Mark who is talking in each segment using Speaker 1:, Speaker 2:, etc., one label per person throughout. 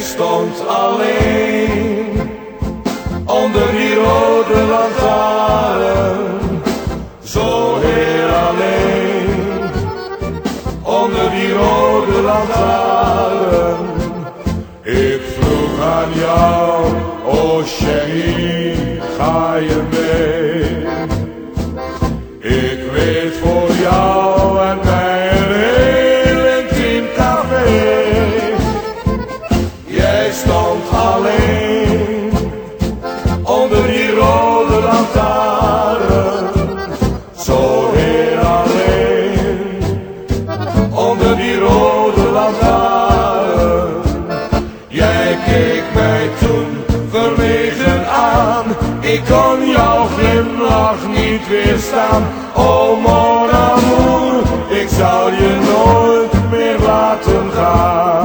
Speaker 1: stond alleen onder die rode lantaarn, zo heel alleen onder die rode lantaarn. Ik vroeg aan jou, oh Sherry, ga je mee? Jij stond alleen onder die rode lantaarn, zo heel alleen onder die rode lantaarn. Jij keek mij toen verlegen aan, ik kon jouw glimlach niet weerstaan. Oh mon amour, ik zal je nooit meer laten gaan.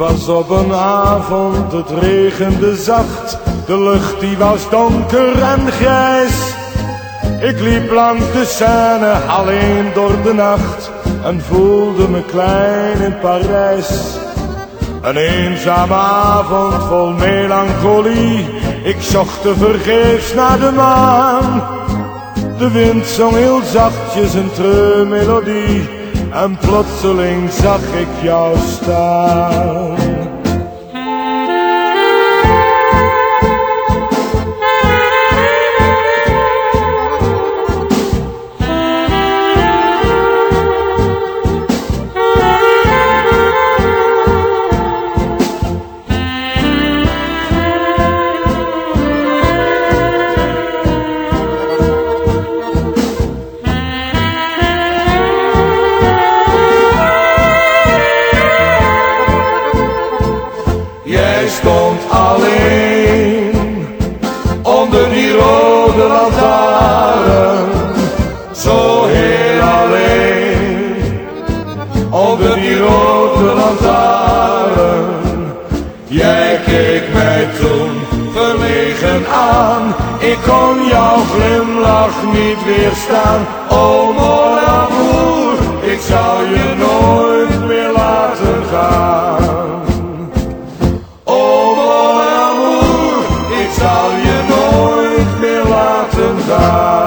Speaker 1: Was op een avond, het regende zacht, de lucht die was donker en grijs. Ik liep langs de Seine alleen door de nacht en voelde me klein in Parijs. Een eenzame avond vol melancholie, ik zocht te vergeefs naar de maan. De wind zong heel zachtjes een treurmelodie en plotseling zag ik jou staan. Jij stond alleen onder die rode lantaarn, zo heel alleen onder die rode lantaarn. Jij keek mij toen verlegen aan, ik kon jouw glimlach niet weerstaan. Oh mon ik zou je nooit meer laten gaan. God.